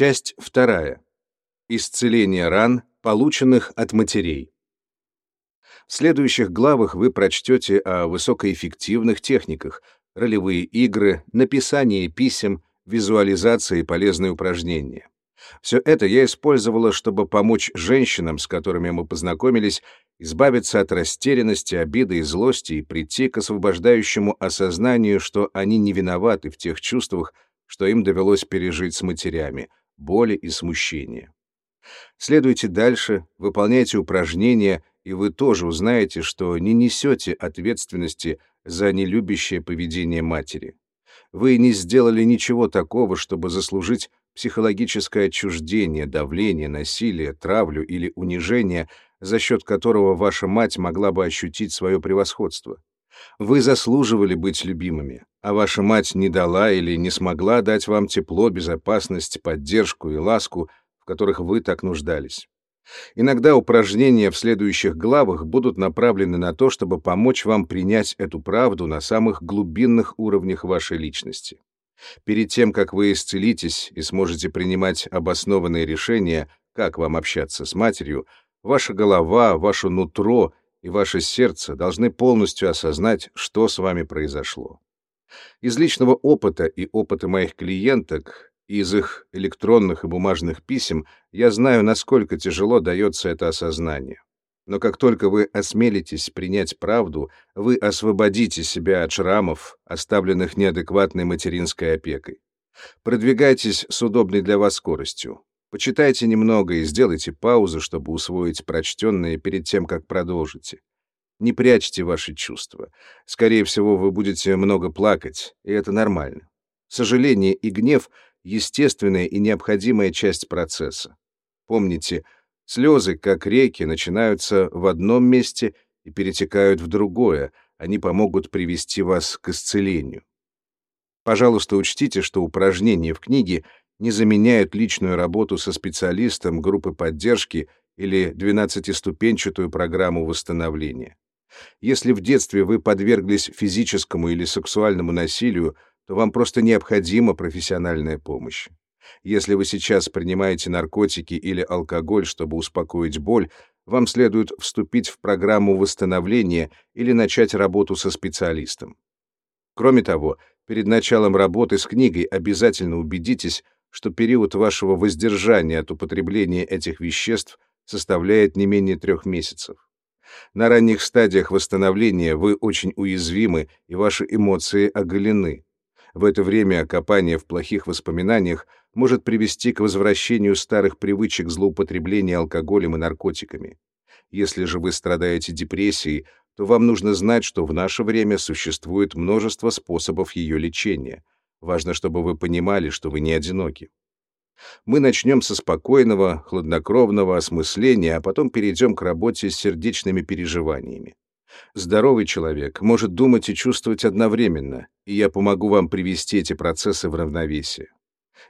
Часть вторая. Исцеление ран, полученных от матерей. В следующих главах вы прочтете о высокоэффективных техниках, ролевые игры, написание писем, визуализация и полезные упражнения. Все это я использовала, чтобы помочь женщинам, с которыми мы познакомились, избавиться от растерянности, обиды и злости и прийти к освобождающему осознанию, что они не виноваты в тех чувствах, что им довелось пережить с матерями, боли и смущения. Следуйте дальше, выполняйте упражнения, и вы тоже узнаете, что не несете ответственности за нелюбящее поведение матери. Вы не сделали ничего такого, чтобы заслужить психологическое отчуждение, давление, насилие, травлю или унижение, за счет которого ваша мать могла бы ощутить свое превосходство. Вы заслуживали быть любимыми, а ваша мать не дала или не смогла дать вам тепло, безопасность, поддержку и ласку, в которых вы так нуждались. Иногда упражнения в следующих главах будут направлены на то, чтобы помочь вам принять эту правду на самых глубинных уровнях вашей личности. Перед тем, как вы исцелитесь и сможете принимать обоснованные решения, как вам общаться с матерью, ваша голова, ваше нутро и ваше сердце должны полностью осознать, что с вами произошло. Из личного опыта и опыта моих клиенток, из их электронных и бумажных писем, я знаю, насколько тяжело дается это осознание. Но как только вы осмелитесь принять правду, вы освободите себя от шрамов, оставленных неадекватной материнской опекой. Продвигайтесь с удобной для вас скоростью. Почитайте немного и сделайте паузу, чтобы усвоить прочтенное перед тем, как продолжите. Не прячьте ваши чувства. Скорее всего, вы будете много плакать, и это нормально. Сожаление и гнев — естественная и необходимая часть процесса. Помните — Слезы, как реки, начинаются в одном месте и перетекают в другое. Они помогут привести вас к исцелению. Пожалуйста, учтите, что упражнения в книге не заменяют личную работу со специалистом группы поддержки или 12-ступенчатую программу восстановления. Если в детстве вы подверглись физическому или сексуальному насилию, то вам просто необходима профессиональная помощь. Если вы сейчас принимаете наркотики или алкоголь, чтобы успокоить боль, вам следует вступить в программу восстановления или начать работу со специалистом. Кроме того, перед началом работы с книгой обязательно убедитесь, что период вашего воздержания от употребления этих веществ составляет не менее трех месяцев. На ранних стадиях восстановления вы очень уязвимы и ваши эмоции оголены. В это время копание в плохих воспоминаниях может привести к возвращению старых привычек злоупотребления алкоголем и наркотиками. Если же вы страдаете депрессией, то вам нужно знать, что в наше время существует множество способов ее лечения. Важно, чтобы вы понимали, что вы не одиноки. Мы начнем со спокойного, хладнокровного осмысления, а потом перейдем к работе с сердечными переживаниями. Здоровый человек может думать и чувствовать одновременно, и я помогу вам привести эти процессы в равновесие.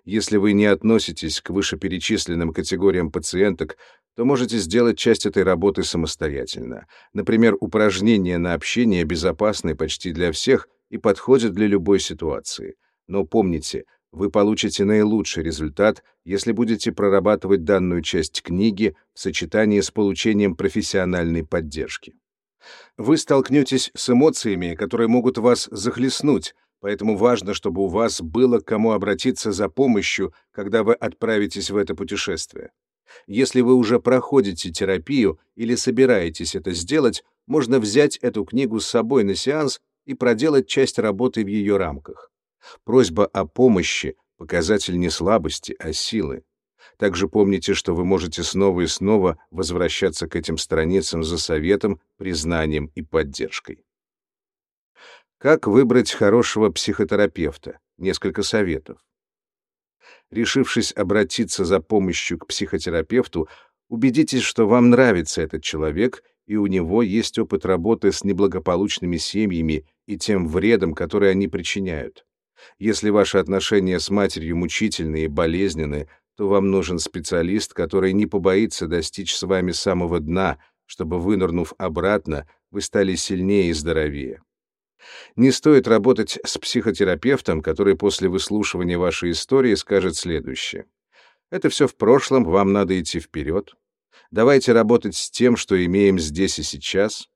Если вы не относитесь к вышеперечисленным категориям пациенток, то можете сделать часть этой работы самостоятельно. Например, упражнения на общение безопасны почти для всех и подходят для любой ситуации. Но помните, вы получите наилучший результат, если будете прорабатывать данную часть книги в сочетании с получением профессиональной поддержки. Вы столкнетесь с эмоциями, которые могут вас захлестнуть, Поэтому важно, чтобы у вас было к кому обратиться за помощью, когда вы отправитесь в это путешествие. Если вы уже проходите терапию или собираетесь это сделать, можно взять эту книгу с собой на сеанс и проделать часть работы в ее рамках. Просьба о помощи — показатель не слабости, а силы. Также помните, что вы можете снова и снова возвращаться к этим страницам за советом, признанием и поддержкой. Как выбрать хорошего психотерапевта? Несколько советов. Решившись обратиться за помощью к психотерапевту, убедитесь, что вам нравится этот человек и у него есть опыт работы с неблагополучными семьями и тем вредом, который они причиняют. Если ваши отношения с матерью мучительные и болезненные, то вам нужен специалист, который не побоится достичь с вами самого дна, чтобы, вынырнув обратно, вы стали сильнее и здоровее. Не стоит работать с психотерапевтом, который после выслушивания вашей истории скажет следующее. Это все в прошлом, вам надо идти вперед. Давайте работать с тем, что имеем здесь и сейчас.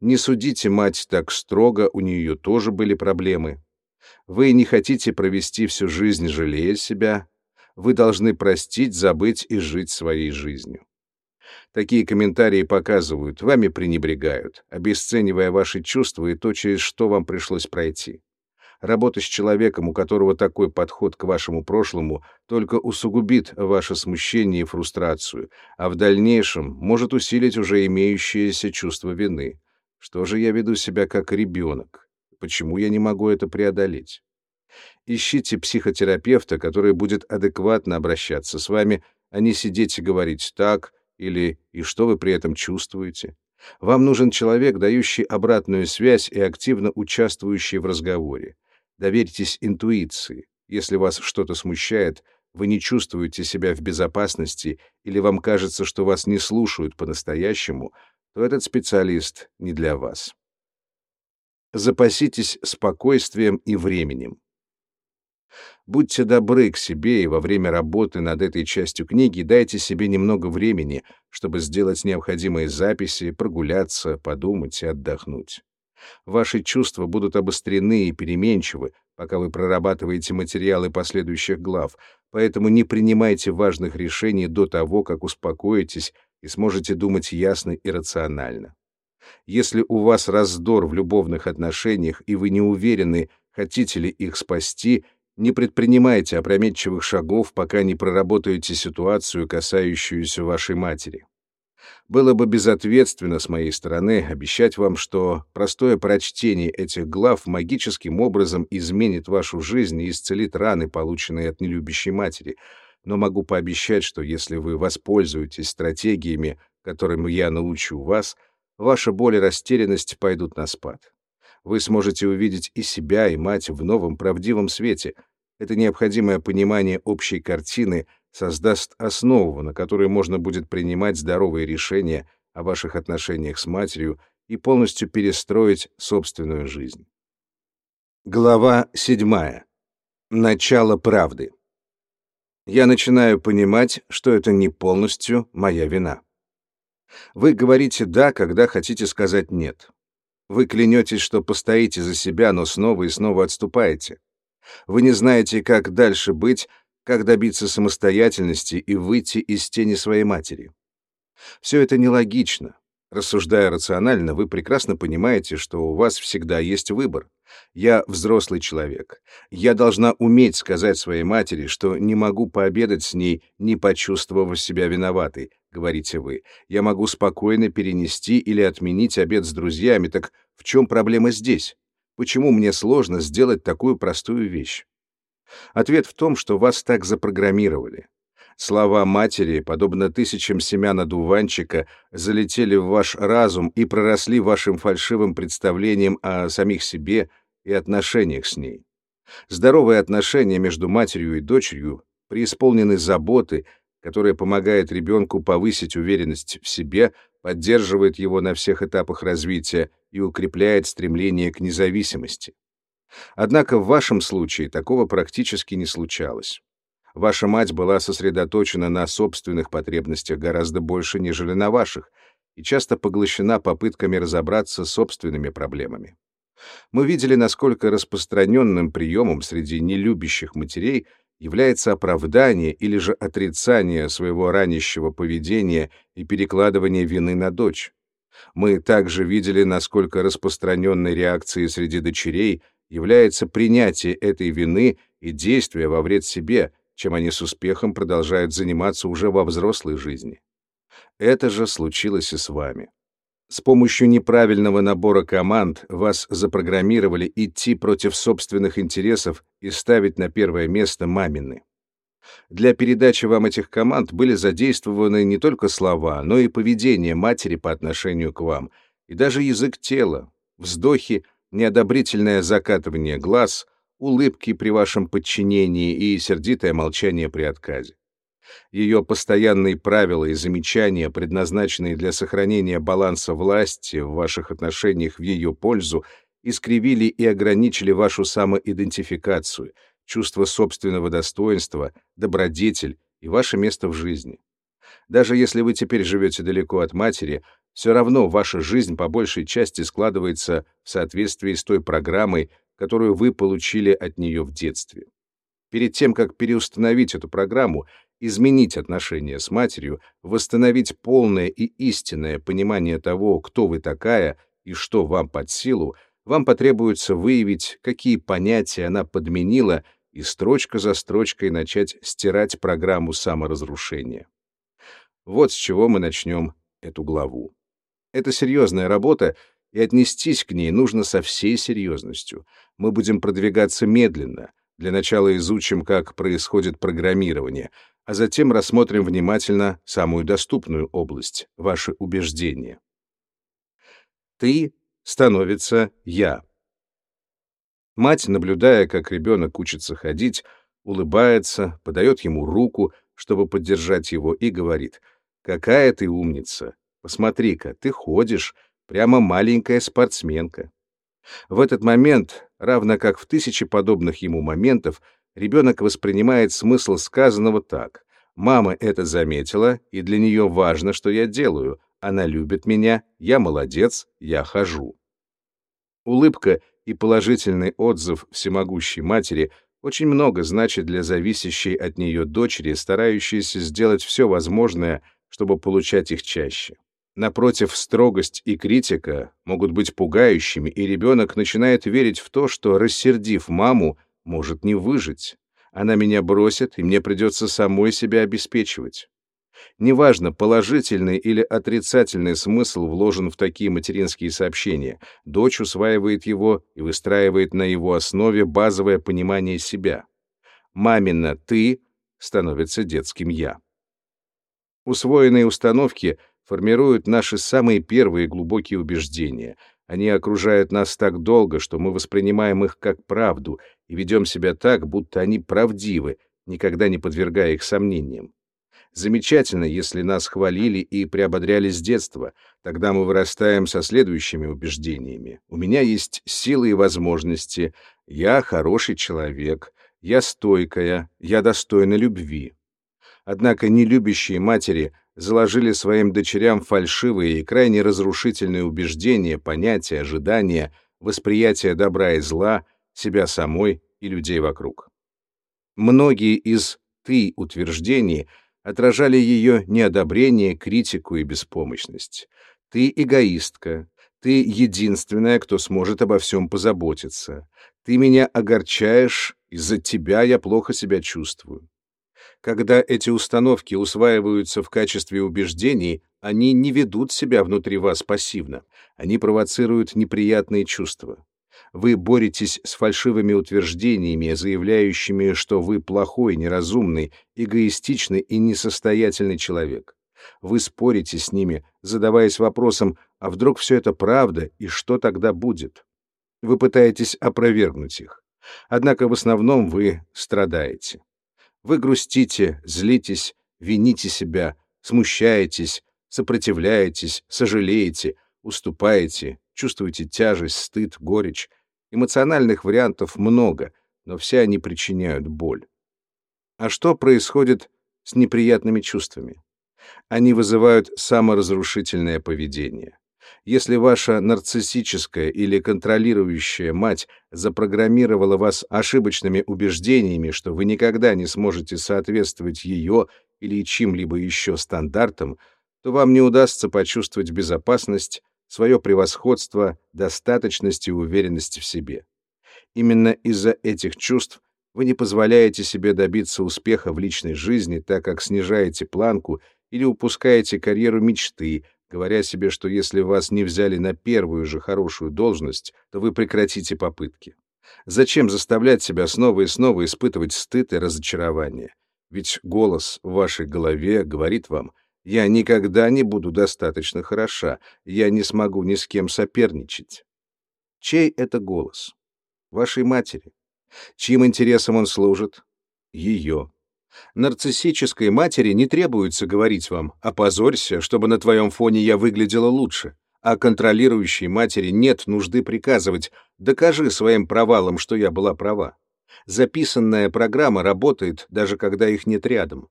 Не судите мать так строго, у нее тоже были проблемы. Вы не хотите провести всю жизнь, жалея себя. Вы должны простить, забыть и жить своей жизнью. Такие комментарии показывают, вами пренебрегают, обесценивая ваши чувства и то, через что вам пришлось пройти. Работа с человеком, у которого такой подход к вашему прошлому, только усугубит ваше смущение и фрустрацию, а в дальнейшем может усилить уже имеющееся чувство вины. Что же я веду себя как ребенок? Почему я не могу это преодолеть? Ищите психотерапевта, который будет адекватно обращаться с вами, а не сидеть и говорить «так» или «и что вы при этом чувствуете?». Вам нужен человек, дающий обратную связь и активно участвующий в разговоре. Доверьтесь интуиции. Если вас что-то смущает, вы не чувствуете себя в безопасности или вам кажется, что вас не слушают по-настоящему, то этот специалист не для вас. Запаситесь спокойствием и временем. Будьте добры к себе и во время работы над этой частью книги дайте себе немного времени, чтобы сделать необходимые записи, прогуляться, подумать и отдохнуть. Ваши чувства будут обострены и переменчивы, пока вы прорабатываете материалы последующих глав, поэтому не принимайте важных решений до того, как успокоитесь и сможете думать ясно и рационально. Если у вас раздор в любовных отношениях и вы не уверены, хотите ли их спасти, не предпринимайте опрометчивых шагов, пока не проработаете ситуацию, касающуюся вашей матери. Было бы безответственно с моей стороны обещать вам, что простое прочтение этих глав магическим образом изменит вашу жизнь и исцелит раны, полученные от нелюбящей матери. Но могу пообещать, что если вы воспользуетесь стратегиями, которым я научу вас, ваша боль и растерянность пойдут на спад. Вы сможете увидеть и себя, и мать в новом правдивом свете. Это необходимое понимание общей картины — создаст основу, на которой можно будет принимать здоровые решения о ваших отношениях с матерью и полностью перестроить собственную жизнь. Глава 7. Начало правды. Я начинаю понимать, что это не полностью моя вина. Вы говорите «да», когда хотите сказать «нет». Вы клянетесь, что постоите за себя, но снова и снова отступаете. Вы не знаете, как дальше быть, как добиться самостоятельности и выйти из тени своей матери. Все это нелогично. Рассуждая рационально, вы прекрасно понимаете, что у вас всегда есть выбор. Я взрослый человек. Я должна уметь сказать своей матери, что не могу пообедать с ней, не почувствовав себя виноватой, говорите вы. Я могу спокойно перенести или отменить обед с друзьями, так в чем проблема здесь? Почему мне сложно сделать такую простую вещь? Ответ в том, что вас так запрограммировали. Слова матери, подобно тысячам семян одуванчика, залетели в ваш разум и проросли вашим фальшивым представлением о самих себе и отношениях с ней. Здоровые отношения между матерью и дочерью преисполнены заботы, которая помогает ребенку повысить уверенность в себе, поддерживает его на всех этапах развития и укрепляет стремление к независимости. Однако в вашем случае такого практически не случалось. Ваша мать была сосредоточена на собственных потребностях гораздо больше, нежели на ваших, и часто поглощена попытками разобраться с собственными проблемами. Мы видели, насколько распространенным приемом среди нелюбящих матерей является оправдание или же отрицание своего ранящего поведения и перекладывание вины на дочь. Мы также видели, насколько распространенной реакцией среди дочерей является принятие этой вины и действия во вред себе, чем они с успехом продолжают заниматься уже во взрослой жизни. Это же случилось и с вами. С помощью неправильного набора команд вас запрограммировали идти против собственных интересов и ставить на первое место мамины. Для передачи вам этих команд были задействованы не только слова, но и поведение матери по отношению к вам, и даже язык тела, вздохи, неодобрительное закатывание глаз, улыбки при вашем подчинении и сердитое молчание при отказе. Ее постоянные правила и замечания, предназначенные для сохранения баланса власти в ваших отношениях в ее пользу, искривили и ограничили вашу самоидентификацию, чувство собственного достоинства, добродетель и ваше место в жизни. Даже если вы теперь живете далеко от матери, все равно ваша жизнь по большей части складывается в соответствии с той программой, которую вы получили от нее в детстве. Перед тем, как переустановить эту программу, изменить отношения с матерью, восстановить полное и истинное понимание того, кто вы такая и что вам под силу, вам потребуется выявить, какие понятия она подменила, и строчка за строчкой начать стирать программу саморазрушения. Вот с чего мы начнем эту главу. Это серьезная работа, и отнестись к ней нужно со всей серьезностью. Мы будем продвигаться медленно. Для начала изучим, как происходит программирование, а затем рассмотрим внимательно самую доступную область — ваши убеждения. Ты становится «я». Мать, наблюдая, как ребенок учится ходить, улыбается, подает ему руку, чтобы поддержать его, и говорит, «Какая ты умница! Посмотри-ка, ты ходишь, прямо маленькая спортсменка». В этот момент, равно как в тысячи подобных ему моментов, ребенок воспринимает смысл сказанного так. «Мама это заметила, и для нее важно, что я делаю. Она любит меня, я молодец, я хожу». Улыбка и положительный отзыв всемогущей матери очень много значит для зависящей от нее дочери, старающейся сделать все возможное, чтобы получать их чаще. Напротив, строгость и критика могут быть пугающими, и ребенок начинает верить в то, что, рассердив маму, может не выжить. Она меня бросит, и мне придется самой себя обеспечивать. Неважно, положительный или отрицательный смысл вложен в такие материнские сообщения, дочь усваивает его и выстраивает на его основе базовое понимание себя. Мамина «ты» становится детским «я». Усвоенные установки формируют наши самые первые глубокие убеждения. Они окружают нас так долго, что мы воспринимаем их как правду и ведем себя так, будто они правдивы, никогда не подвергая их сомнениям. Замечательно, если нас хвалили и приободряли с детства. Тогда мы вырастаем со следующими убеждениями. У меня есть силы и возможности. Я хороший человек. Я стойкая. Я достойна любви. Однако нелюбящие матери заложили своим дочерям фальшивые и крайне разрушительные убеждения, понятия, ожидания, восприятие добра и зла, себя самой и людей вокруг. Многие из «ты» утверждений — отражали ее неодобрение, критику и беспомощность. Ты эгоистка, ты единственная, кто сможет обо всем позаботиться. Ты меня огорчаешь, из-за тебя я плохо себя чувствую. Когда эти установки усваиваются в качестве убеждений, они не ведут себя внутри вас пассивно, они провоцируют неприятные чувства. Вы боретесь с фальшивыми утверждениями, заявляющими, что вы плохой, неразумный, эгоистичный и несостоятельный человек. Вы спорите с ними, задаваясь вопросом, а вдруг все это правда, и что тогда будет? Вы пытаетесь опровергнуть их. Однако в основном вы страдаете. Вы грустите, злитесь, вините себя, смущаетесь, сопротивляетесь, сожалеете, уступаете, чувствуете тяжесть, стыд, горечь. Эмоциональных вариантов много, но все они причиняют боль. А что происходит с неприятными чувствами? Они вызывают саморазрушительное поведение. Если ваша нарциссическая или контролирующая мать запрограммировала вас ошибочными убеждениями, что вы никогда не сможете соответствовать ее или чьим-либо еще стандартам, то вам не удастся почувствовать безопасность свое превосходство, достаточность и уверенность в себе. Именно из-за этих чувств вы не позволяете себе добиться успеха в личной жизни, так как снижаете планку или упускаете карьеру мечты, говоря себе, что если вас не взяли на первую же хорошую должность, то вы прекратите попытки. Зачем заставлять себя снова и снова испытывать стыд и разочарование? Ведь голос в вашей голове говорит вам — я никогда не буду достаточно хороша, я не смогу ни с кем соперничать. Чей это голос? Вашей матери. Чьим интересам он служит? Ее. Нарциссической матери не требуется говорить вам «опозорься, чтобы на твоем фоне я выглядела лучше», а контролирующей матери нет нужды приказывать «докажи своим провалом, что я была права». Записанная программа работает, даже когда их нет рядом.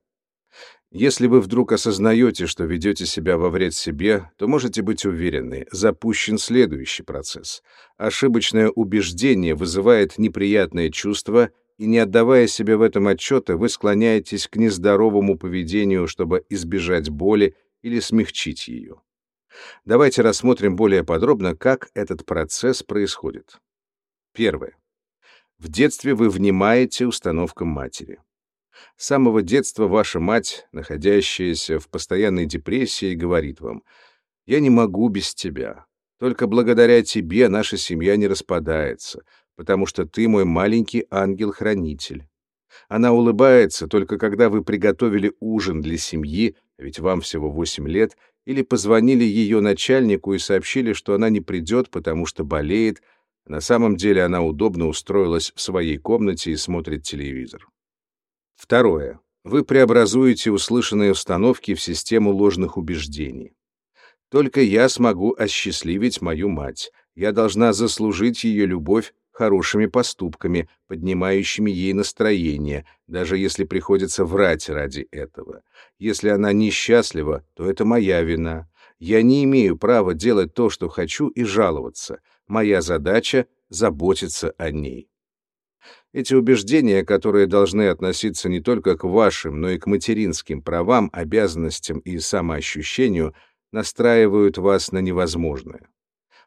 Если вы вдруг осознаете, что ведете себя во вред себе, то можете быть уверены, запущен следующий процесс. Ошибочное убеждение вызывает неприятное чувство, и не отдавая себе в этом отчета, вы склоняетесь к нездоровому поведению, чтобы избежать боли или смягчить ее. Давайте рассмотрим более подробно, как этот процесс происходит. Первое. В детстве вы внимаете установкам матери. С самого детства ваша мать, находящаяся в постоянной депрессии, говорит вам, «Я не могу без тебя. Только благодаря тебе наша семья не распадается, потому что ты мой маленький ангел-хранитель». Она улыбается только когда вы приготовили ужин для семьи, ведь вам всего 8 лет, или позвонили ее начальнику и сообщили, что она не придет, потому что болеет, на самом деле она удобно устроилась в своей комнате и смотрит телевизор. Второе. Вы преобразуете услышанные установки в систему ложных убеждений. Только я смогу осчастливить мою мать. Я должна заслужить ее любовь хорошими поступками, поднимающими ей настроение, даже если приходится врать ради этого. Если она несчастлива, то это моя вина. Я не имею права делать то, что хочу, и жаловаться. Моя задача — заботиться о ней. Эти убеждения, которые должны относиться не только к вашим, но и к материнским правам, обязанностям и самоощущению, настраивают вас на невозможное.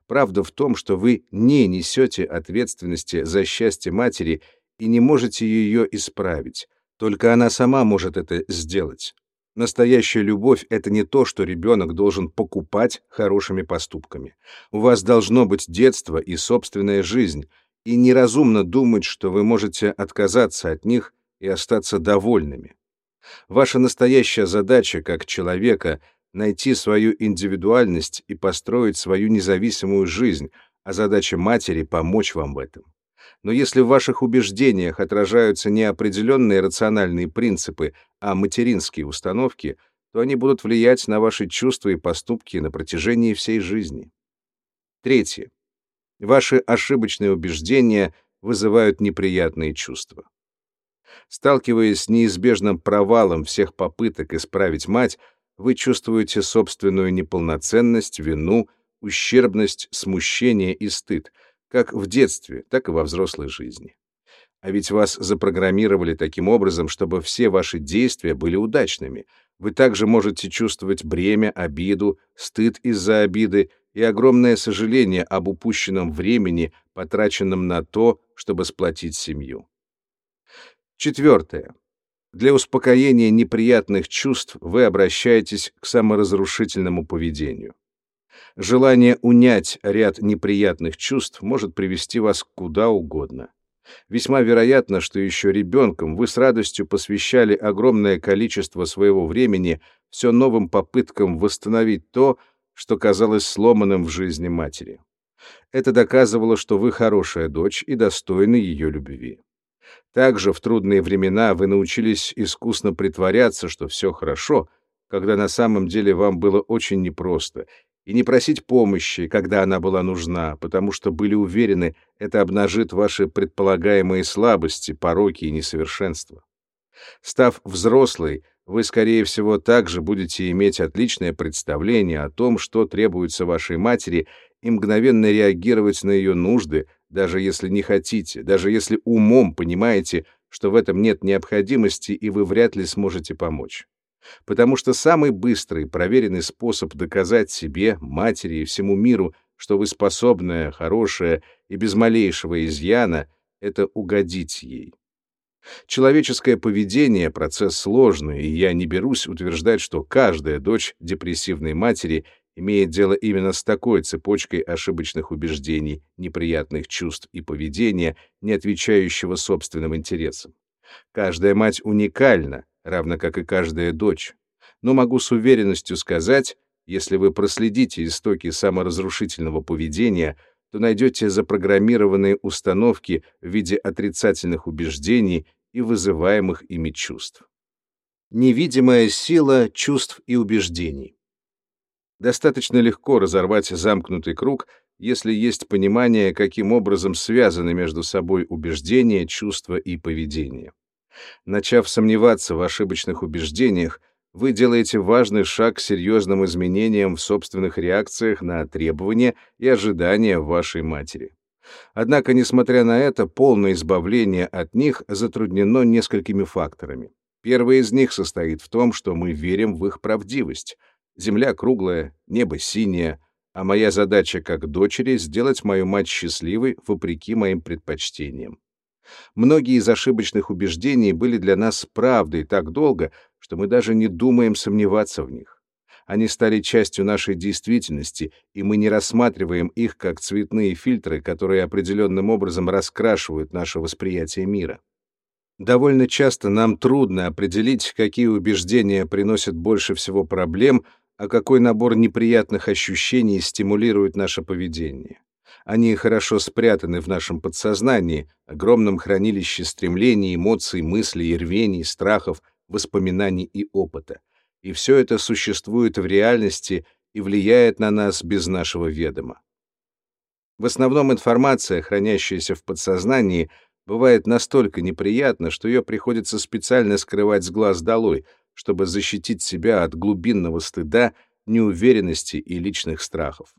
Правда в том, что вы не несете ответственности за счастье матери и не можете ее исправить. Только она сама может это сделать. Настоящая любовь — это не то, что ребенок должен покупать хорошими поступками. У вас должно быть детство и собственная жизнь, и неразумно думать, что вы можете отказаться от них и остаться довольными. Ваша настоящая задача как человека — найти свою индивидуальность и построить свою независимую жизнь, а задача матери — помочь вам в этом. Но если в ваших убеждениях отражаются не определенные рациональные принципы, а материнские установки, то они будут влиять на ваши чувства и поступки на протяжении всей жизни. Третье. Ваши ошибочные убеждения вызывают неприятные чувства. Сталкиваясь с неизбежным провалом всех попыток исправить мать, вы чувствуете собственную неполноценность, вину, ущербность, смущение и стыд, как в детстве, так и во взрослой жизни. А ведь вас запрограммировали таким образом, чтобы все ваши действия были удачными. Вы также можете чувствовать бремя, обиду, стыд из-за обиды и огромное сожаление об упущенном времени, потраченном на то, чтобы сплотить семью. Четвертое. Для успокоения неприятных чувств вы обращаетесь к саморазрушительному поведению. Желание унять ряд неприятных чувств может привести вас куда угодно. Весьма вероятно, что еще ребенком вы с радостью посвящали огромное количество своего времени все новым попыткам восстановить то, что казалось сломанным в жизни матери. Это доказывало, что вы хорошая дочь и достойны ее любви. Также в трудные времена вы научились искусно притворяться, что все хорошо, когда на самом деле вам было очень непросто, и не просить помощи, когда она была нужна, потому что были уверены, это обнажит ваши предполагаемые слабости, пороки и несовершенства. Став взрослой, вы, скорее всего, также будете иметь отличное представление о том, что требуется вашей матери, и мгновенно реагировать на ее нужды, даже если не хотите, даже если умом понимаете, что в этом нет необходимости и вы вряд ли сможете помочь. Потому что самый быстрый, проверенный способ доказать себе, матери и всему миру, что вы способная, хорошая и без малейшего изъяна, это угодить ей. Человеческое поведение — процесс сложный, и я не берусь утверждать, что каждая дочь депрессивной матери имеет дело именно с такой цепочкой ошибочных убеждений, неприятных чувств и поведения, не отвечающего собственным интересам. Каждая мать уникальна, равно как и каждая дочь. Но могу с уверенностью сказать, если вы проследите истоки саморазрушительного поведения — то найдете запрограммированные установки в виде отрицательных убеждений и вызываемых ими чувств. Невидимая сила чувств и убеждений. Достаточно легко разорвать замкнутый круг, если есть понимание, каким образом связаны между собой убеждения, чувства и поведение. Начав сомневаться в ошибочных убеждениях, вы делаете важный шаг к серьезным изменениям в собственных реакциях на требования и ожидания вашей матери. Однако, несмотря на это, полное избавление от них затруднено несколькими факторами. Первый из них состоит в том, что мы верим в их правдивость. Земля круглая, небо синее, а моя задача как дочери — сделать мою мать счастливой вопреки моим предпочтениям. Многие из ошибочных убеждений были для нас правдой так долго, что мы даже не думаем сомневаться в них. Они стали частью нашей действительности, и мы не рассматриваем их как цветные фильтры, которые определенным образом раскрашивают наше восприятие мира. Довольно часто нам трудно определить, какие убеждения приносят больше всего проблем, а какой набор неприятных ощущений стимулирует наше поведение. Они хорошо спрятаны в нашем подсознании, огромном хранилище стремлений, эмоций, мыслей, рвений, страхов, воспоминаний и опыта. И все это существует в реальности и влияет на нас без нашего ведома. В основном информация, хранящаяся в подсознании, бывает настолько неприятна, что ее приходится специально скрывать с глаз долой, чтобы защитить себя от глубинного стыда, неуверенности и личных страхов.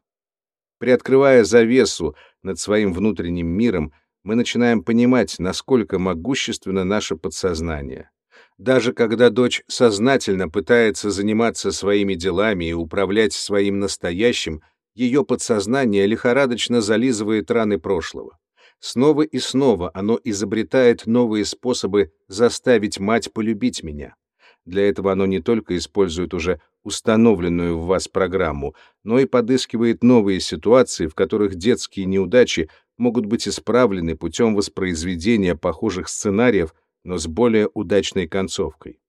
Приоткрывая завесу над своим внутренним миром, мы начинаем понимать, насколько могущественно наше подсознание. Даже когда дочь сознательно пытается заниматься своими делами и управлять своим настоящим, ее подсознание лихорадочно зализывает раны прошлого. Снова и снова оно изобретает новые способы заставить мать полюбить меня. Для этого оно не только использует уже установленную в вас программу, но и подыскивает новые ситуации, в которых детские неудачи могут быть исправлены путем воспроизведения похожих сценариев но с более удачной концовкой.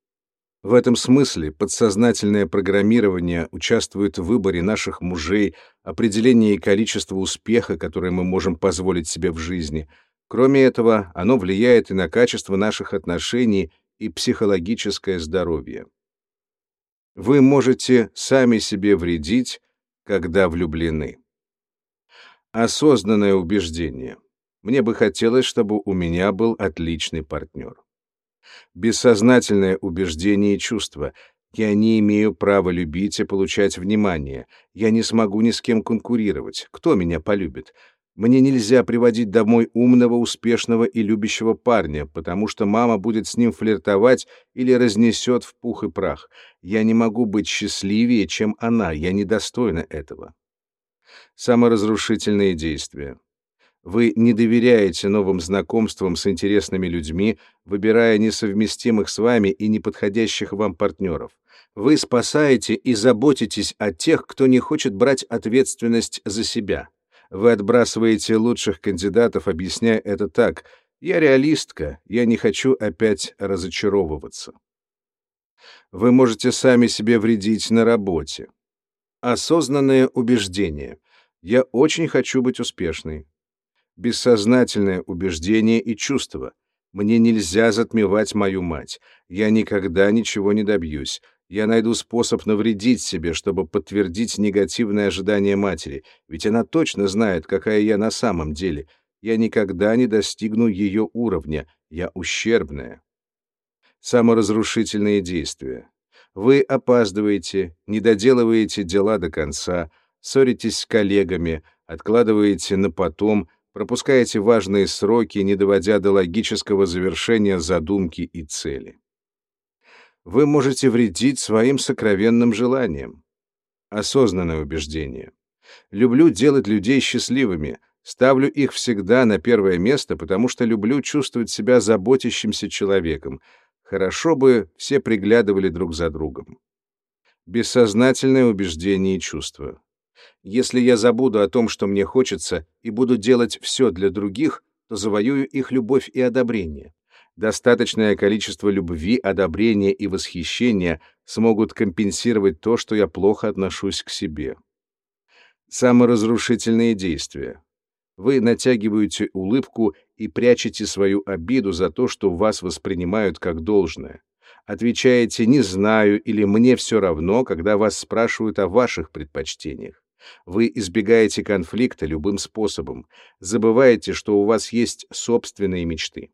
В этом смысле подсознательное программирование участвует в выборе наших мужей, определении количества успеха, которое мы можем позволить себе в жизни. Кроме этого, оно влияет и на качество наших отношений и психологическое здоровье. Вы можете сами себе вредить, когда влюблены. Осознанное убеждение. Мне бы хотелось, чтобы у меня был отличный партнер. Бессознательное убеждение и чувство. Я не имею права любить и получать внимание. Я не смогу ни с кем конкурировать. Кто меня полюбит? Мне нельзя приводить домой умного, успешного и любящего парня, потому что мама будет с ним флиртовать или разнесет в пух и прах. Я не могу быть счастливее, чем она. Я недостойна этого. Саморазрушительные действия. Вы не доверяете новым знакомствам с интересными людьми, выбирая несовместимых с вами и неподходящих вам партнеров. Вы спасаете и заботитесь о тех, кто не хочет брать ответственность за себя. Вы отбрасываете лучших кандидатов, объясняя это так: "Я реалистка, я не хочу опять разочаровываться". Вы можете сами себе вредить на работе. Осознанное убеждение: "Я очень хочу быть успешной бессознательное убеждение и чувство. Мне нельзя затмевать мою мать. Я никогда ничего не добьюсь. Я найду способ навредить себе, чтобы подтвердить негативное ожидание матери, ведь она точно знает, какая я на самом деле. Я никогда не достигну ее уровня. Я ущербная. Саморазрушительные действия. Вы опаздываете, не доделываете дела до конца, ссоритесь с коллегами, откладываете на потом, пропускаете важные сроки, не доводя до логического завершения задумки и цели. Вы можете вредить своим сокровенным желаниям. Осознанное убеждение. Люблю делать людей счастливыми, ставлю их всегда на первое место, потому что люблю чувствовать себя заботящимся человеком. Хорошо бы все приглядывали друг за другом. Бессознательное убеждение и чувство. Если я забуду о том, что мне хочется, и буду делать все для других, то завоюю их любовь и одобрение. Достаточное количество любви, одобрения и восхищения смогут компенсировать то, что я плохо отношусь к себе. Саморазрушительные действия. Вы натягиваете улыбку и прячете свою обиду за то, что вас воспринимают как должное. Отвечаете «не знаю» или «мне все равно», когда вас спрашивают о ваших предпочтениях. Вы избегаете конфликта любым способом, забываете, что у вас есть собственные мечты.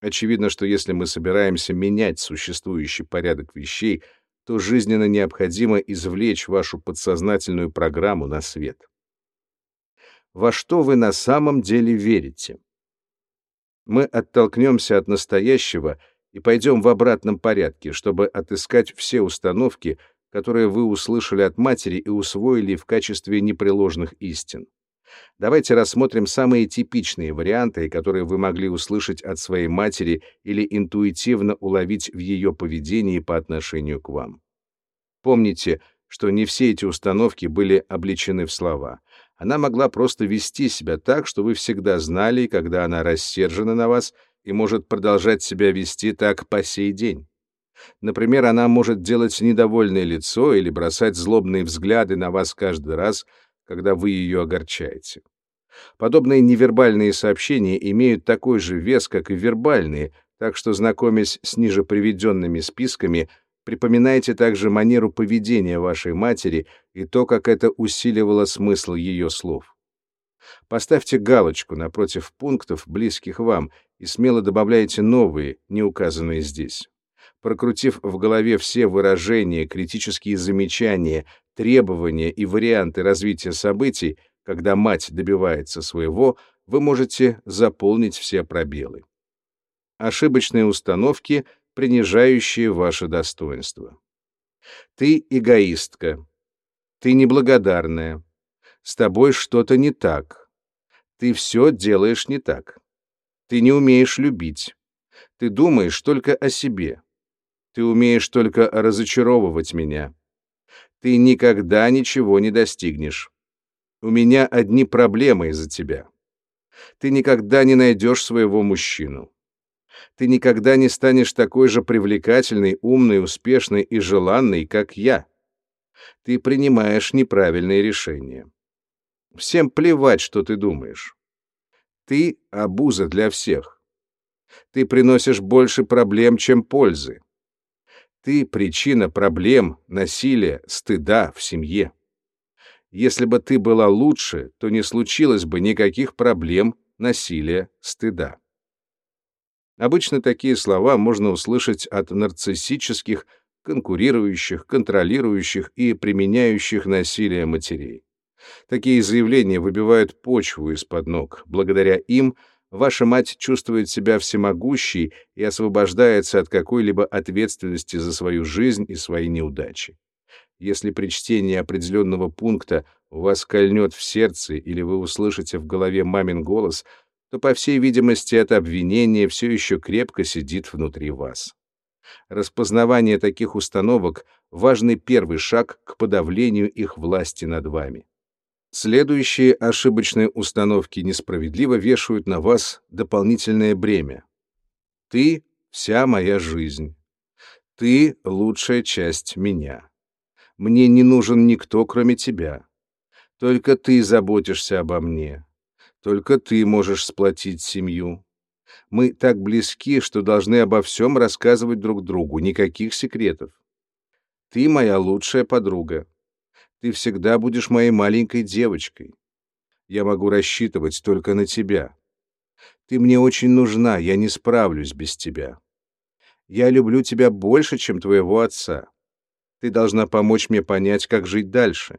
Очевидно, что если мы собираемся менять существующий порядок вещей, то жизненно необходимо извлечь вашу подсознательную программу на свет. Во что вы на самом деле верите? Мы оттолкнемся от настоящего и пойдем в обратном порядке, чтобы отыскать все установки, которые вы услышали от матери и усвоили в качестве непреложных истин. Давайте рассмотрим самые типичные варианты, которые вы могли услышать от своей матери или интуитивно уловить в ее поведении по отношению к вам. Помните, что не все эти установки были облечены в слова. Она могла просто вести себя так, что вы всегда знали, когда она рассержена на вас, и может продолжать себя вести так по сей день. Например, она может делать недовольное лицо или бросать злобные взгляды на вас каждый раз, когда вы ее огорчаете. Подобные невербальные сообщения имеют такой же вес, как и вербальные, так что, знакомясь с ниже приведенными списками, припоминайте также манеру поведения вашей матери и то, как это усиливало смысл ее слов. Поставьте галочку напротив пунктов, близких вам, и смело добавляйте новые, не указанные здесь. Прокрутив в голове все выражения, критические замечания, требования и варианты развития событий, когда мать добивается своего, вы можете заполнить все пробелы. Ошибочные установки, принижающие ваше достоинство. Ты эгоистка. Ты неблагодарная. С тобой что-то не так. Ты все делаешь не так. Ты не умеешь любить. Ты думаешь только о себе. Ты умеешь только разочаровывать меня ты никогда ничего не достигнешь. У меня одни проблемы из-за тебя. Ты никогда не найдешь своего мужчину. Ты никогда не станешь такой же привлекательной, умной, успешной и желанной, как я. Ты принимаешь неправильные решения. Всем плевать, что ты думаешь. Ты — обуза для всех. Ты приносишь больше проблем, чем пользы. Ты — причина проблем, насилия, стыда в семье. Если бы ты была лучше, то не случилось бы никаких проблем, насилия, стыда. Обычно такие слова можно услышать от нарциссических, конкурирующих, контролирующих и применяющих насилие матерей. Такие заявления выбивают почву из-под ног. Благодаря им – ваша мать чувствует себя всемогущей и освобождается от какой-либо ответственности за свою жизнь и свои неудачи. Если при чтении определенного пункта у вас кольнет в сердце или вы услышите в голове мамин голос, то, по всей видимости, это обвинение все еще крепко сидит внутри вас. Распознавание таких установок — важный первый шаг к подавлению их власти над вами. Следующие ошибочные установки несправедливо вешают на вас дополнительное бремя. Ты — вся моя жизнь. Ты — лучшая часть меня. Мне не нужен никто, кроме тебя. Только ты заботишься обо мне. Только ты можешь сплотить семью. Мы так близки, что должны обо всем рассказывать друг другу, никаких секретов. Ты моя лучшая подруга. Ты всегда будешь моей маленькой девочкой. Я могу рассчитывать только на тебя. Ты мне очень нужна, я не справлюсь без тебя. Я люблю тебя больше, чем твоего отца. Ты должна помочь мне понять, как жить дальше.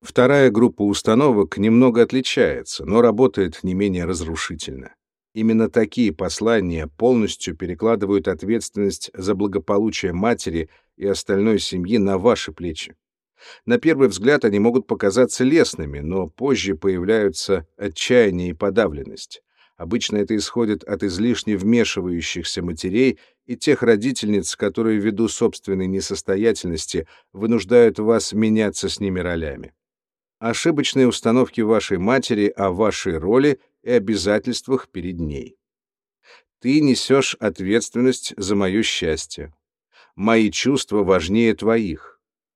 Вторая группа установок немного отличается, но работает не менее разрушительно. Именно такие послания полностью перекладывают ответственность за благополучие матери и остальной семьи на ваши плечи. На первый взгляд они могут показаться лестными, но позже появляются отчаяние и подавленность. Обычно это исходит от излишне вмешивающихся матерей и тех родительниц, которые ввиду собственной несостоятельности вынуждают вас меняться с ними ролями. Ошибочные установки вашей матери о вашей роли и обязательствах перед ней. Ты несешь ответственность за мое счастье. Мои чувства важнее твоих.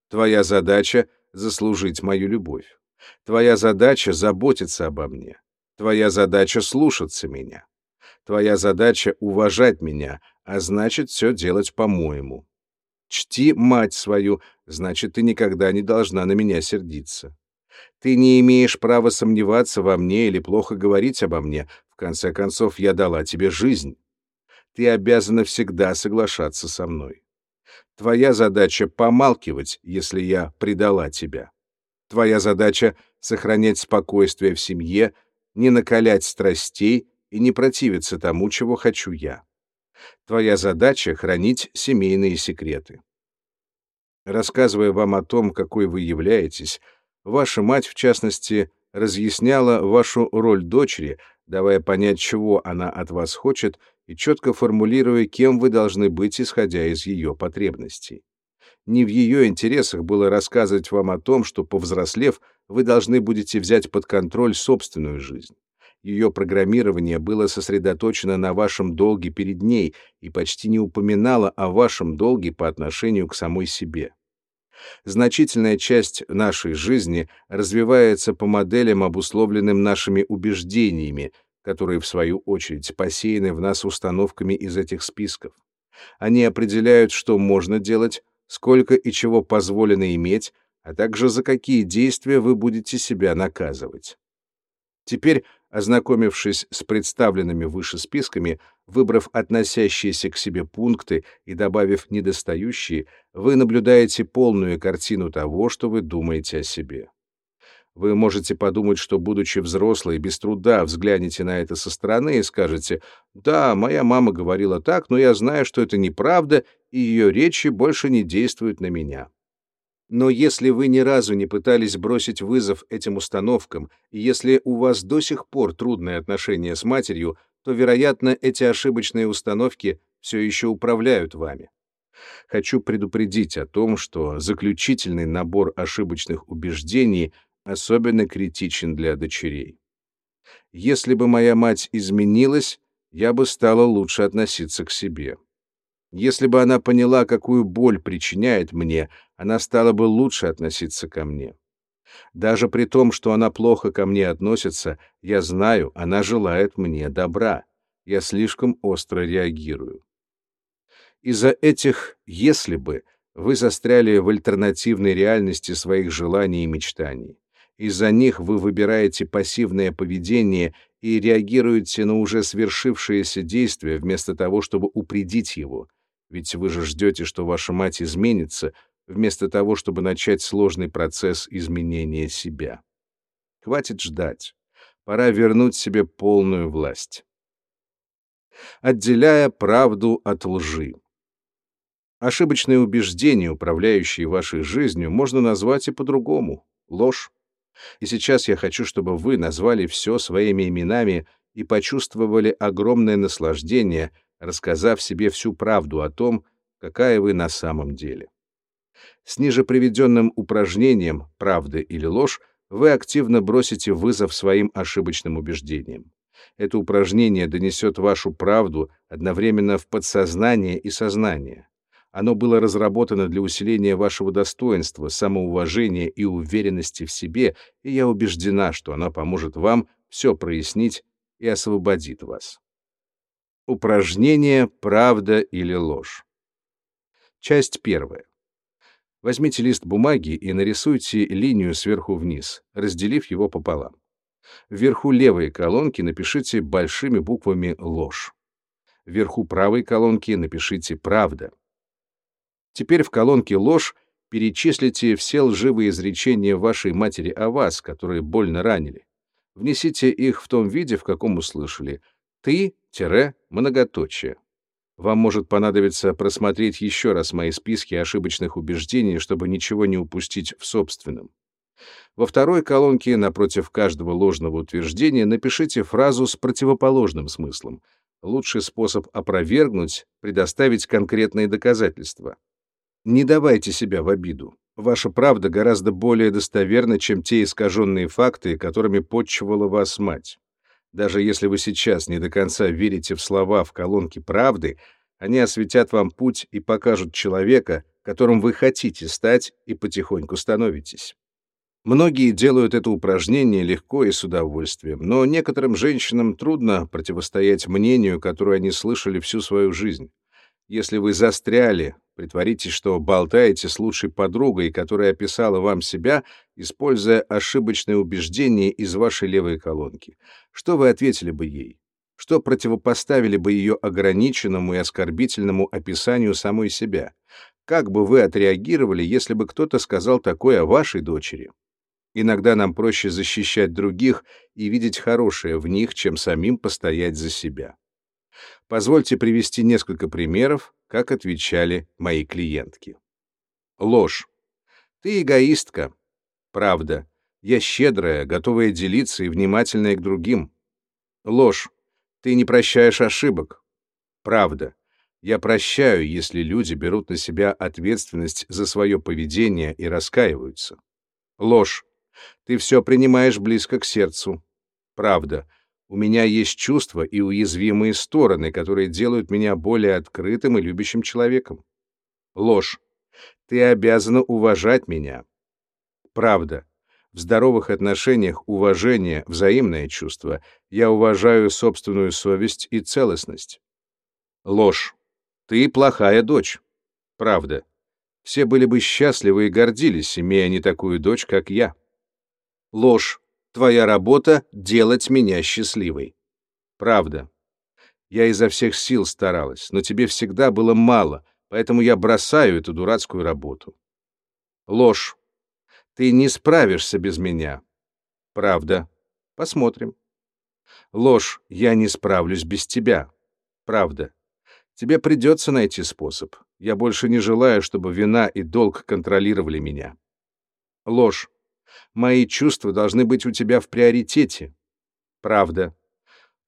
Твоя задача — заслужить мою любовь. Твоя задача — заботиться обо мне. Твоя задача — слушаться меня. Твоя задача — уважать меня, а значит, все делать по-моему. Чти мать свою, значит, ты никогда не должна на меня сердиться. Ты не имеешь права сомневаться во мне или плохо говорить обо мне. В конце концов, я дала тебе жизнь. Ты обязана всегда соглашаться со мной. Твоя задача помалкивать, если я предала тебя. Твоя задача сохранять спокойствие в семье, не накалять страстей и не противиться тому, чего хочу я. Твоя задача хранить семейные секреты. Рассказывая вам о том, какой вы являетесь, ваша мать, в частности, разъясняла вашу роль дочери, давая понять, чего она от вас хочет, и четко формулируя, кем вы должны быть, исходя из ее потребностей. Не в ее интересах было рассказывать вам о том, что, повзрослев, вы должны будете взять под контроль собственную жизнь. Ее программирование было сосредоточено на вашем долге перед ней и почти не упоминало о вашем долге по отношению к самой себе. Значительная часть нашей жизни развивается по моделям, обусловленным нашими убеждениями, которые, в свою очередь, посеяны в нас установками из этих списков. Они определяют, что можно делать, сколько и чего позволено иметь, а также за какие действия вы будете себя наказывать. Теперь, ознакомившись с представленными выше списками, выбрав относящиеся к себе пункты и добавив недостающие, вы наблюдаете полную картину того, что вы думаете о себе. Вы можете подумать, что, будучи взрослой, без труда взглянете на это со стороны и скажете, «Да, моя мама говорила так, но я знаю, что это неправда, и ее речи больше не действуют на меня». Но если вы ни разу не пытались бросить вызов этим установкам, и если у вас до сих пор трудные отношения с матерью, то, вероятно, эти ошибочные установки все еще управляют вами. Хочу предупредить о том, что заключительный набор ошибочных убеждений особенно критичен для дочерей. Если бы моя мать изменилась, я бы стала лучше относиться к себе. Если бы она поняла, какую боль причиняет мне, она стала бы лучше относиться ко мне. Даже при том, что она плохо ко мне относится, я знаю, она желает мне добра. Я слишком остро реагирую. Из-за этих «если бы» вы застряли в альтернативной реальности своих желаний и мечтаний. Из-за них вы выбираете пассивное поведение и реагируете на уже свершившееся действие вместо того, чтобы упредить его. Ведь вы же ждете, что ваша мать изменится, вместо того, чтобы начать сложный процесс изменения себя. Хватит ждать. Пора вернуть себе полную власть. Отделяя правду от лжи. Ошибочные убеждения, управляющие вашей жизнью, можно назвать и по-другому — ложь. И сейчас я хочу, чтобы вы назвали все своими именами и почувствовали огромное наслаждение, рассказав себе всю правду о том, какая вы на самом деле. С ниже приведенным упражнением «Правда или ложь» вы активно бросите вызов своим ошибочным убеждениям. Это упражнение донесет вашу правду одновременно в подсознание и сознание. Оно было разработано для усиления вашего достоинства, самоуважения и уверенности в себе, и я убеждена, что оно поможет вам все прояснить и освободит вас. Упражнение «Правда или ложь». Часть первая. Возьмите лист бумаги и нарисуйте линию сверху вниз, разделив его пополам. Вверху левой колонки напишите большими буквами «ложь». Вверху правой колонки напишите «правда». Теперь в колонке «Ложь» перечислите все лживые изречения вашей матери о вас, которые больно ранили. Внесите их в том виде, в каком услышали. Ты-многоточие. Вам может понадобиться просмотреть еще раз мои списки ошибочных убеждений, чтобы ничего не упустить в собственном. Во второй колонке напротив каждого ложного утверждения напишите фразу с противоположным смыслом. Лучший способ опровергнуть — предоставить конкретные доказательства. Не давайте себя в обиду. Ваша правда гораздо более достоверна, чем те искаженные факты, которыми подчивала вас мать. Даже если вы сейчас не до конца верите в слова в колонке правды, они осветят вам путь и покажут человека, которым вы хотите стать и потихоньку становитесь. Многие делают это упражнение легко и с удовольствием, но некоторым женщинам трудно противостоять мнению, которое они слышали всю свою жизнь. Если вы застряли, притворитесь, что болтаете с лучшей подругой, которая описала вам себя, используя ошибочные убеждения из вашей левой колонки. Что вы ответили бы ей? Что противопоставили бы ее ограниченному и оскорбительному описанию самой себя? Как бы вы отреагировали, если бы кто-то сказал такое о вашей дочери? Иногда нам проще защищать других и видеть хорошее в них, чем самим постоять за себя. Позвольте привести несколько примеров, как отвечали мои клиентки. Ложь. Ты эгоистка. Правда. Я щедрая, готовая делиться и внимательная к другим. Ложь. Ты не прощаешь ошибок. Правда. Я прощаю, если люди берут на себя ответственность за свое поведение и раскаиваются. Ложь. Ты все принимаешь близко к сердцу. Правда. У меня есть чувства и уязвимые стороны, которые делают меня более открытым и любящим человеком. Ложь. Ты обязана уважать меня. Правда. В здоровых отношениях уважение — взаимное чувство. Я уважаю собственную совесть и целостность. Ложь. Ты плохая дочь. Правда. Все были бы счастливы и гордились, имея не такую дочь, как я. Ложь. Твоя работа — делать меня счастливой. Правда. Я изо всех сил старалась, но тебе всегда было мало, поэтому я бросаю эту дурацкую работу. Ложь. Ты не справишься без меня. Правда. Посмотрим. Ложь. Я не справлюсь без тебя. Правда. Тебе придется найти способ. Я больше не желаю, чтобы вина и долг контролировали меня. Ложь. Мои чувства должны быть у тебя в приоритете. Правда.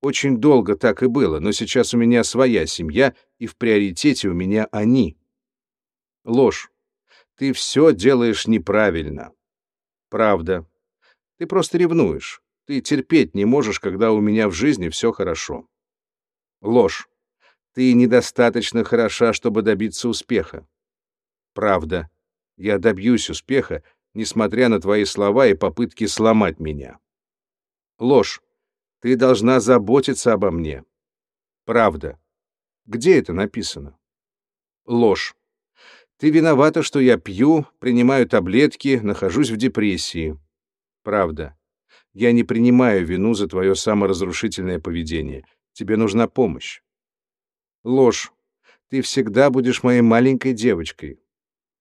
Очень долго так и было, но сейчас у меня своя семья, и в приоритете у меня они. Ложь. Ты все делаешь неправильно. Правда. Ты просто ревнуешь. Ты терпеть не можешь, когда у меня в жизни все хорошо. Ложь. Ты недостаточно хороша, чтобы добиться успеха. Правда. Я добьюсь успеха, несмотря на твои слова и попытки сломать меня. Ложь. Ты должна заботиться обо мне. Правда. Где это написано? Ложь. Ты виновата, что я пью, принимаю таблетки, нахожусь в депрессии. Правда. Я не принимаю вину за твое саморазрушительное поведение. Тебе нужна помощь. Ложь. Ты всегда будешь моей маленькой девочкой.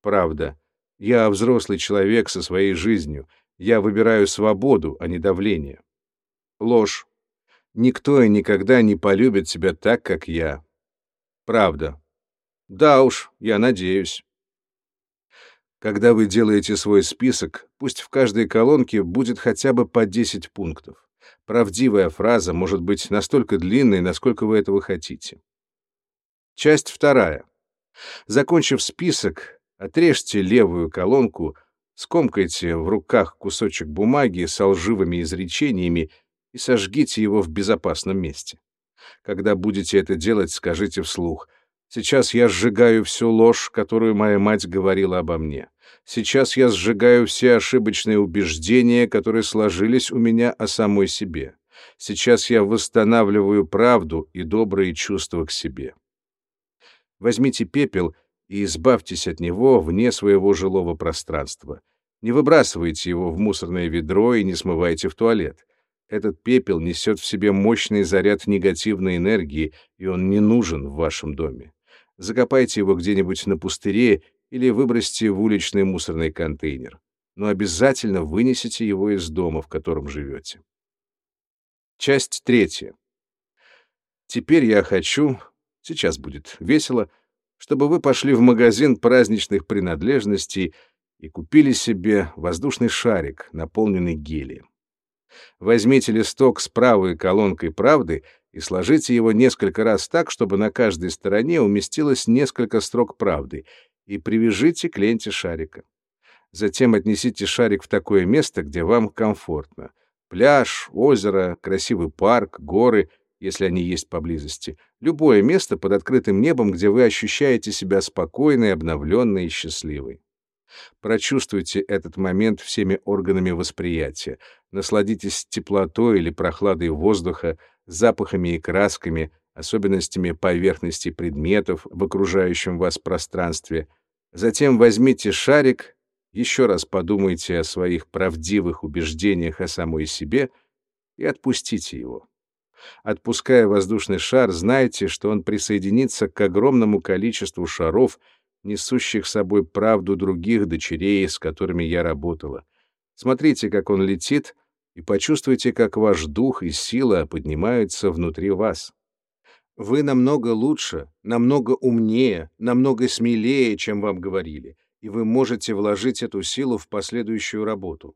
Правда. Я взрослый человек со своей жизнью. Я выбираю свободу, а не давление. Ложь. Никто и никогда не полюбит тебя так, как я. Правда. Да уж, я надеюсь. Когда вы делаете свой список, пусть в каждой колонке будет хотя бы по 10 пунктов. Правдивая фраза может быть настолько длинной, насколько вы этого хотите. Часть вторая. Закончив список, Отрежьте левую колонку, скомкайте в руках кусочек бумаги со лживыми изречениями и сожгите его в безопасном месте. Когда будете это делать, скажите вслух. Сейчас я сжигаю всю ложь, которую моя мать говорила обо мне. Сейчас я сжигаю все ошибочные убеждения, которые сложились у меня о самой себе. Сейчас я восстанавливаю правду и добрые чувства к себе. Возьмите пепел и избавьтесь от него вне своего жилого пространства. Не выбрасывайте его в мусорное ведро и не смывайте в туалет. Этот пепел несет в себе мощный заряд негативной энергии, и он не нужен в вашем доме. Закопайте его где-нибудь на пустыре или выбросьте в уличный мусорный контейнер. Но обязательно вынесите его из дома, в котором живете. Часть третья. Теперь я хочу, сейчас будет весело, чтобы вы пошли в магазин праздничных принадлежностей и купили себе воздушный шарик, наполненный гелием. Возьмите листок с правой колонкой правды и сложите его несколько раз так, чтобы на каждой стороне уместилось несколько строк правды, и привяжите к ленте шарика. Затем отнесите шарик в такое место, где вам комфортно. Пляж, озеро, красивый парк, горы если они есть поблизости, любое место под открытым небом, где вы ощущаете себя спокойной, обновленной и счастливой. Прочувствуйте этот момент всеми органами восприятия. Насладитесь теплотой или прохладой воздуха, запахами и красками, особенностями поверхности предметов в окружающем вас пространстве. Затем возьмите шарик, еще раз подумайте о своих правдивых убеждениях о самой себе и отпустите его. Отпуская воздушный шар, знайте, что он присоединится к огромному количеству шаров, несущих с собой правду других дочерей, с которыми я работала. Смотрите, как он летит, и почувствуйте, как ваш дух и сила поднимаются внутри вас. Вы намного лучше, намного умнее, намного смелее, чем вам говорили, и вы можете вложить эту силу в последующую работу.